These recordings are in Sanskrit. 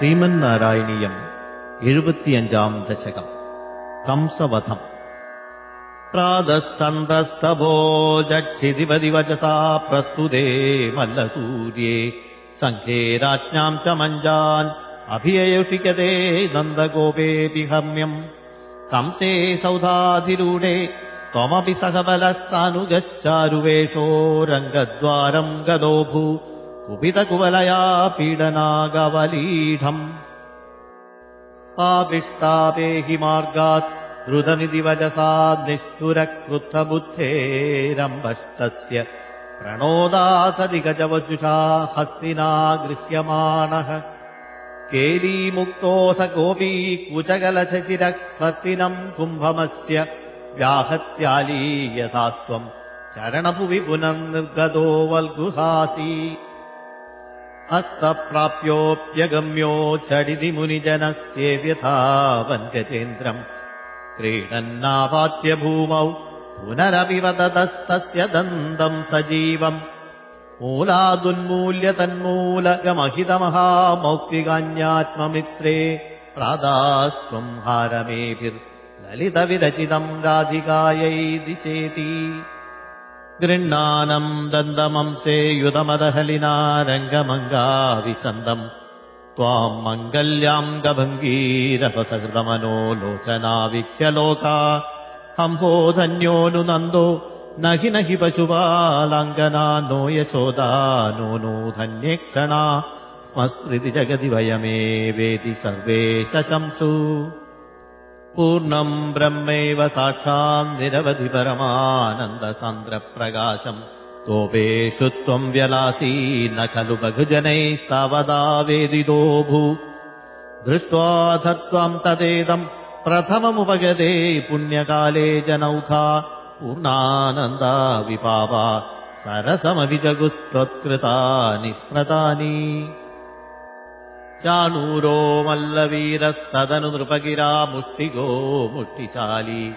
ശ്രീമന്നാരായണീയം എഴുപത്തിയഞ്ചാം ദശകം കംസവധം പ്രാതസ്തന്ത്രസ്തഭോജക്ഷിതിപതിവചസാ പ്രസ്തുതേ മല്ലസൂര്യേ സഖ്യേ രാജ്ഞാം ച മഞ്ജാൻ അഭിയയുഷിക്കതേ നന്ദഗോപേതി ഹമ്യം കംസേ സൗധാധിരൂഢേ त्वमपि सहबलस्तानुगश्चारुवेषो रङ्गद्वारम् गदोभू कुपितकुवलया पीडनागवलीढम्। पापिष्टापेहि मार्गात् वचसा निष्ठुरक्रुद्धबुद्धेरम्बष्टस्य प्रणोदासदिगजवजुषा हस्तिना गृह्यमाणः केलीमुक्तोऽथ कोऽपि कुचकलशचिरः स्वस्तिनम् कुम्भमस्य व्याहत्यालीयथा त्वम् चरणभुवि पुनर्निर्गतो वल्गुहासि हस्तप्राप्योऽप्यगम्यो झटिति मुनिजनस्येव्यथा वन्यचेन्द्रम् क्रीडन्नापात्य भूमौ पुनरपि वदतस्तस्य दन्तम् सजीवम्। मूलादुन्मूल्य तन्मूलकमहितमहामौक्तिकान्यात्ममित्रे प्रादास्त्वम् हारमेभिर्ललितविरचितम् राधिकायै दिशेति गृह्णानम् दन्दमंसे युतमदहलिना रङ्गमङ्गाविसन्दम् त्वाम् मङ्गल्याम् गभङ्गीरपसकृतमनो लोचनाविख्यलोका हम्भोधन्यो नन्दो न हि न हि पशुपालाङ्गना नो यशोदा नो नो धन्येक्षणा स्मस्मृति जगति वयमेवेति सर्वे शशंसु पूर्णम् ब्रह्मैव साक्षाम् निरवधि परमानन्दसान्द्रप्रकाशम् तोपेषु त्वम् व्यलासी न खलु बहुजनैस्तावदा वेदितो भू। दृष्ट्वा ध त्वाम् तदेदम् प्रथममुपगते पुण्यकाले जनौखा पूर्णानन्दा विपावा। सरसमभिजगुस्त्वत्कृतानि स्मृतानि चाणूरो मल्लवीरस्तदनु नृपगिरा मुष्टिगो मुष्टिशाली।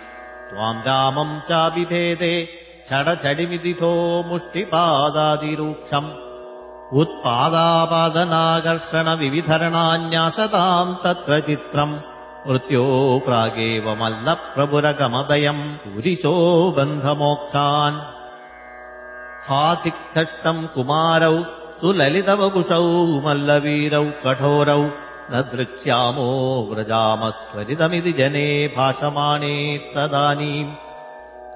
त्वाम् रामम् चाभिभेदे छडछडिमिदिथो मुष्टिपादादिरूक्षम्। उत्पादापादनाकर्षणविविधरणान्यासताम् तत्र चित्रम्। मृत्यो प्रागेव मल्लप्रभुरगमदयम्। पुरिशो बन्धमोक्षान्। हातिक्थष्टम् कुमारौ सुललितवपुषौ मल्लवीरौ कठोरौ न दृक्ष्यामो व्रजामस्त्वरितमिति जने भाषमाणे तदानीम्।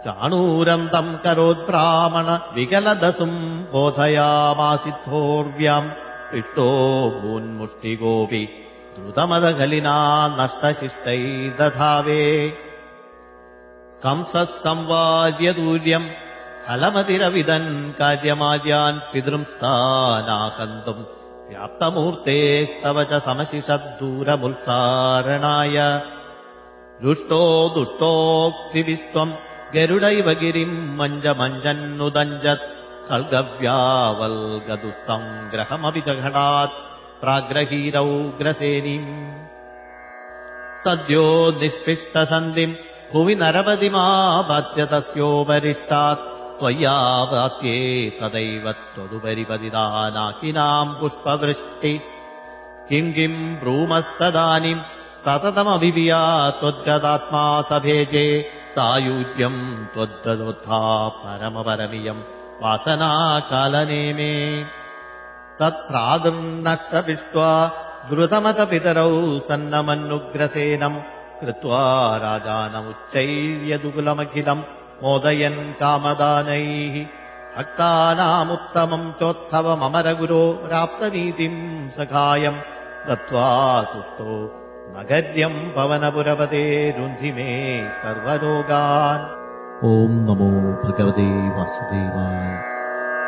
चाणूरम् तम् करोद्ब्राह्मण विकलदसुम् बोधयामासिद्धोर्व्याम् पिष्टो भून्मुष्टिगोऽपि द्रुतमदकलिना नष्टशिष्टै दधावे। कंसः संवाद्यदूर्यम् फलमतिरविदन् कार्यमाद्यान् पितृंस्तानाहन्तुम् व्याप्तमूर्तेस्तव च समशिषद्दूरमुत्सारणाय रुष्टो दुष्टोक्तिविस्त्वम् गरुडैव गिरिम् मञ्जमञ्जन्नुदञ्जत् खड्गव्यावल्गदुःसङ्ग्रहमपि च घटात् प्राग्रहीरौ ग्रसेनीम्। सद्यो निष्पिष्टसन्धिम् भुवि नरपतिमापात्य तस्योपरिष्टात् त्वय्यापात्ये तदैव त्वदुपरि पतिदानाकिनाम् पुष्पवृष्टि। किम् किम् ब्रूमस्तदानीम् सततमभिविया त्वद्गदात्मा सभेजे सायुज्यम् त्वद्ददोत्था परमपरमियम् वासनाकालनेमे। तत्रादुर्नष्टपिष्ट्वा द्रुतमतपितरौ सन्नमन्नुग्रसेनम् कृत्वा राजानमुच्चैर्यदुकुलमखिलम् मोदयन् कामदानैः। भक्तानामुत्तमम् चोत्थवममरगुरो राप्तनीतिम् सखायम् दत्त्वा तुष्टो नगर्यम् पवनपुरपते रुन्धि मे सर्वरोगान्। ॐ नमो भगवते वासुदेवाय।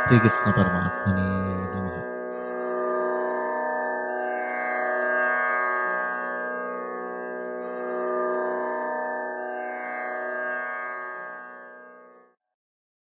श्रीकृष्णपरमात्मने नमः